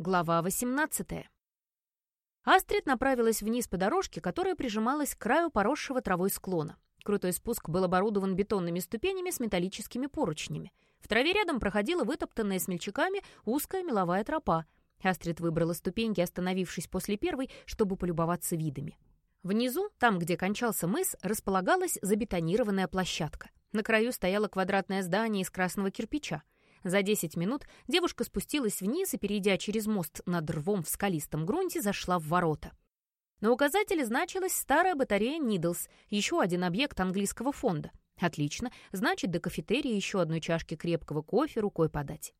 Глава 18. Астрид направилась вниз по дорожке, которая прижималась к краю поросшего травой склона. Крутой спуск был оборудован бетонными ступенями с металлическими поручнями. В траве рядом проходила вытоптанная смельчаками узкая меловая тропа. Астрид выбрала ступеньки, остановившись после первой, чтобы полюбоваться видами. Внизу, там, где кончался мыс, располагалась забетонированная площадка. На краю стояло квадратное здание из красного кирпича. За 10 минут девушка спустилась вниз и, перейдя через мост над рвом в скалистом грунте, зашла в ворота. На указателе значилась старая батарея «Нидлс», еще один объект английского фонда. Отлично, значит, до кафетерия еще одной чашки крепкого кофе рукой подать.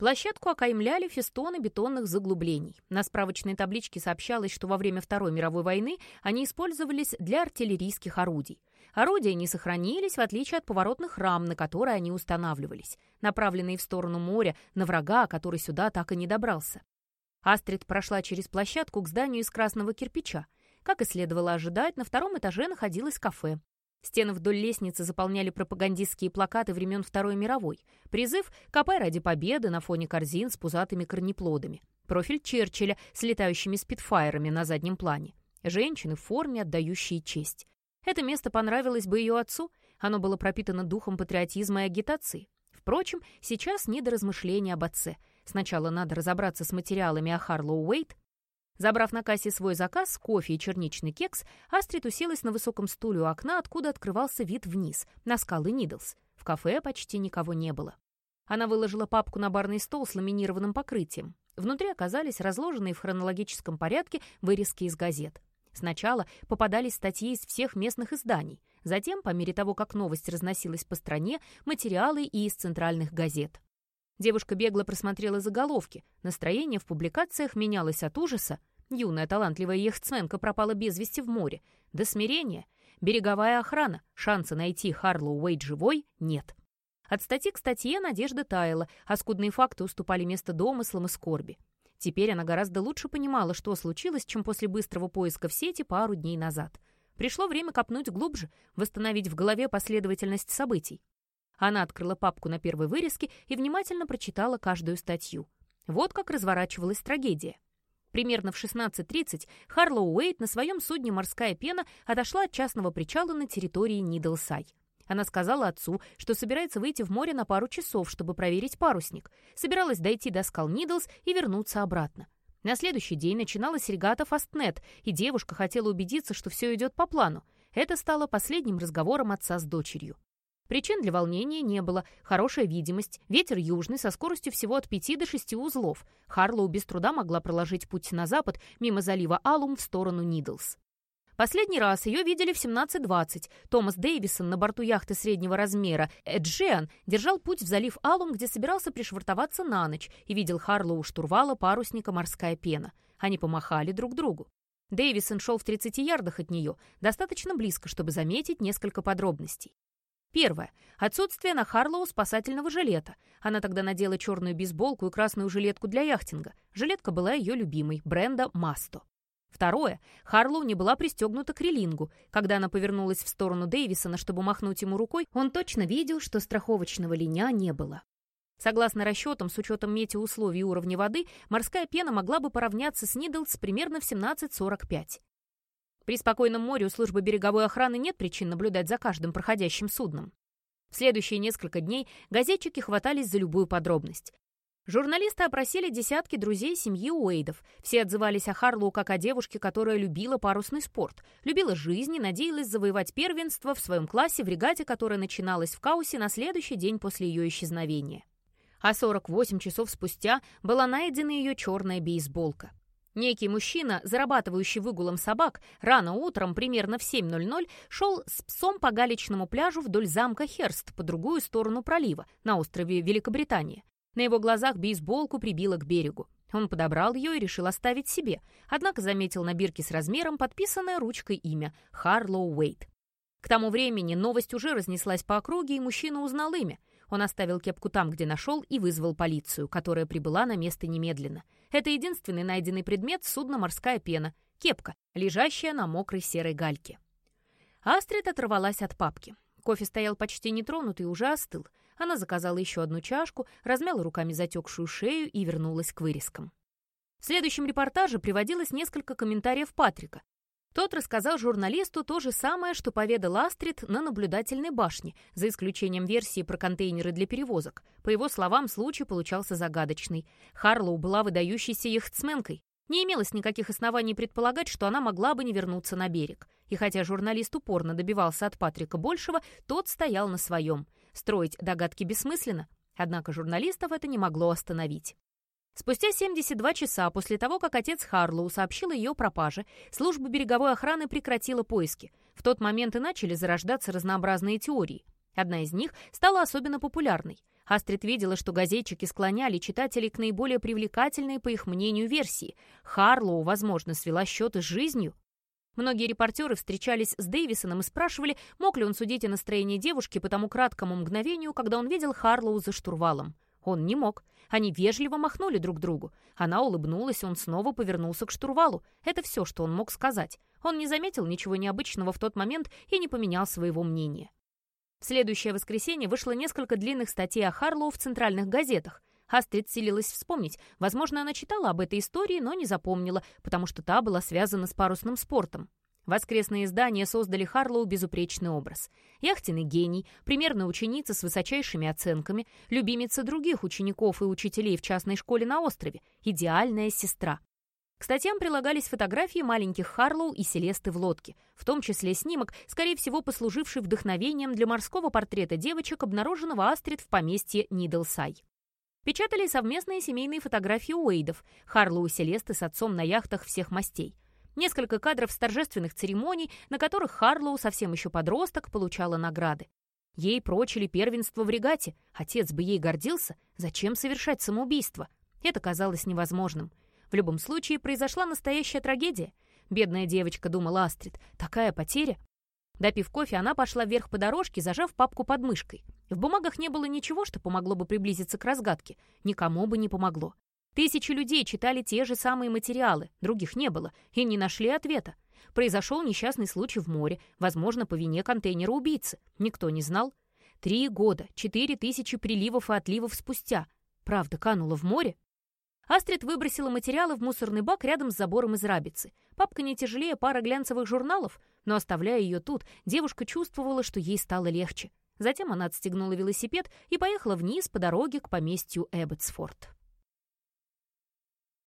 Площадку окаймляли фестоны бетонных заглублений. На справочной табличке сообщалось, что во время Второй мировой войны они использовались для артиллерийских орудий. Орудия не сохранились, в отличие от поворотных рам, на которые они устанавливались, направленные в сторону моря, на врага, который сюда так и не добрался. Астрид прошла через площадку к зданию из красного кирпича. Как и следовало ожидать, на втором этаже находилось кафе. Стены вдоль лестницы заполняли пропагандистские плакаты времен Второй мировой. Призыв «Копай ради победы» на фоне корзин с пузатыми корнеплодами. Профиль Черчилля с летающими спидфайерами на заднем плане. Женщины в форме, отдающие честь. Это место понравилось бы ее отцу, оно было пропитано духом патриотизма и агитации. Впрочем, сейчас не до размышления об отце. Сначала надо разобраться с материалами о Харлоу Уэйт. Забрав на кассе свой заказ, кофе и черничный кекс, Астрид уселась на высоком стуле у окна, откуда открывался вид вниз, на скалы Нидлс. В кафе почти никого не было. Она выложила папку на барный стол с ламинированным покрытием. Внутри оказались разложенные в хронологическом порядке вырезки из газет. Сначала попадались статьи из всех местных изданий, затем, по мере того, как новость разносилась по стране, материалы и из центральных газет. Девушка бегло просмотрела заголовки. Настроение в публикациях менялось от ужаса. Юная талантливая яхтсменка пропала без вести в море. До смирения. Береговая охрана. Шанса найти Харлоу Уэйд живой нет. От статьи к статье надежда таяла, а скудные факты уступали место домыслам и скорби. Теперь она гораздо лучше понимала, что случилось, чем после быстрого поиска в сети пару дней назад. Пришло время копнуть глубже, восстановить в голове последовательность событий. Она открыла папку на первой вырезке и внимательно прочитала каждую статью. Вот как разворачивалась трагедия. Примерно в 16.30 Харлоу Уэйт на своем судне «Морская пена» отошла от частного причала на территории Нидлсай. Она сказала отцу, что собирается выйти в море на пару часов, чтобы проверить парусник. Собиралась дойти до скал Нидлс и вернуться обратно. На следующий день начиналась регата «Фастнет», и девушка хотела убедиться, что все идет по плану. Это стало последним разговором отца с дочерью. Причин для волнения не было. Хорошая видимость, ветер южный со скоростью всего от 5 до 6 узлов. Харлоу без труда могла проложить путь на запад мимо залива Алум в сторону Нидлс. Последний раз ее видели в 17.20. Томас Дэвисон на борту яхты среднего размера «Эджиан» держал путь в залив Алум, где собирался пришвартоваться на ночь, и видел Харлоу штурвала парусника «Морская пена». Они помахали друг другу. Дэвисон шел в 30 ярдах от нее, достаточно близко, чтобы заметить несколько подробностей. Первое. Отсутствие на Харлоу спасательного жилета. Она тогда надела черную бейсболку и красную жилетку для яхтинга. Жилетка была ее любимой, бренда «Масто». Второе. Харлоу не была пристегнута к релингу. Когда она повернулась в сторону Дэвисона, чтобы махнуть ему рукой, он точно видел, что страховочного линя не было. Согласно расчетам, с учетом метеоусловий и уровня воды, морская пена могла бы поравняться с Нидлс примерно в 17.45. При спокойном море у службы береговой охраны нет причин наблюдать за каждым проходящим судном. В следующие несколько дней газетчики хватались за любую подробность. Журналисты опросили десятки друзей семьи Уэйдов. Все отзывались о Харлоу как о девушке, которая любила парусный спорт, любила жизнь и надеялась завоевать первенство в своем классе в регате, которая начиналась в Каусе на следующий день после ее исчезновения. А 48 часов спустя была найдена ее черная бейсболка. Некий мужчина, зарабатывающий выгулом собак, рано утром, примерно в 7.00, шел с псом по галечному пляжу вдоль замка Херст по другую сторону пролива, на острове Великобритания. На его глазах бейсболку прибило к берегу. Он подобрал ее и решил оставить себе, однако заметил на бирке с размером подписанное ручкой имя Харлоу Уэйт. К тому времени новость уже разнеслась по округе, и мужчина узнал имя. Он оставил кепку там, где нашел, и вызвал полицию, которая прибыла на место немедленно. Это единственный найденный предмет судна «Морская пена» — кепка, лежащая на мокрой серой гальке. Астрид оторвалась от папки. Кофе стоял почти нетронутый и уже остыл. Она заказала еще одну чашку, размяла руками затекшую шею и вернулась к вырезкам. В следующем репортаже приводилось несколько комментариев Патрика. Тот рассказал журналисту то же самое, что поведал Астрид на наблюдательной башне, за исключением версии про контейнеры для перевозок. По его словам, случай получался загадочный. Харлоу была выдающейся яхтсменкой. Не имелось никаких оснований предполагать, что она могла бы не вернуться на берег. И хотя журналист упорно добивался от Патрика большего, тот стоял на своем. Строить догадки бессмысленно, однако журналистов это не могло остановить. Спустя 72 часа после того, как отец Харлоу сообщил ее о пропаже, служба береговой охраны прекратила поиски. В тот момент и начали зарождаться разнообразные теории. Одна из них стала особенно популярной. Астрид видела, что газетчики склоняли читателей к наиболее привлекательной, по их мнению, версии. Харлоу, возможно, свела счеты с жизнью. Многие репортеры встречались с Дэвисоном и спрашивали, мог ли он судить о настроении девушки по тому краткому мгновению, когда он видел Харлоу за штурвалом. Он не мог. Они вежливо махнули друг другу. Она улыбнулась, он снова повернулся к штурвалу. Это все, что он мог сказать. Он не заметил ничего необычного в тот момент и не поменял своего мнения. В следующее воскресенье вышло несколько длинных статей о Харлоу в центральных газетах. Астрид силилась вспомнить. Возможно, она читала об этой истории, но не запомнила, потому что та была связана с парусным спортом. Воскресные издания создали Харлоу безупречный образ. Яхтенный гений, примерная ученица с высочайшими оценками, любимица других учеников и учителей в частной школе на острове, идеальная сестра. К статьям прилагались фотографии маленьких Харлоу и Селесты в лодке, в том числе снимок, скорее всего, послуживший вдохновением для морского портрета девочек, обнаруженного Астрид в поместье Нидлсай. Печатали совместные семейные фотографии Уэйдов, Харлоу и Селесты с отцом на яхтах всех мастей. Несколько кадров с торжественных церемоний, на которых Харлоу, совсем еще подросток, получала награды. Ей прочили первенство в регате. Отец бы ей гордился. Зачем совершать самоубийство? Это казалось невозможным. В любом случае, произошла настоящая трагедия. Бедная девочка, думала Астрид, такая потеря. Допив кофе, она пошла вверх по дорожке, зажав папку под мышкой. В бумагах не было ничего, что помогло бы приблизиться к разгадке. Никому бы не помогло. Тысячи людей читали те же самые материалы, других не было, и не нашли ответа. Произошел несчастный случай в море, возможно, по вине контейнера убийцы. Никто не знал. Три года, четыре тысячи приливов и отливов спустя. Правда канула в море? Астрид выбросила материалы в мусорный бак рядом с забором из рабицы. Папка не тяжелее пары глянцевых журналов, но, оставляя ее тут, девушка чувствовала, что ей стало легче. Затем она отстегнула велосипед и поехала вниз по дороге к поместью Эбботсфорд.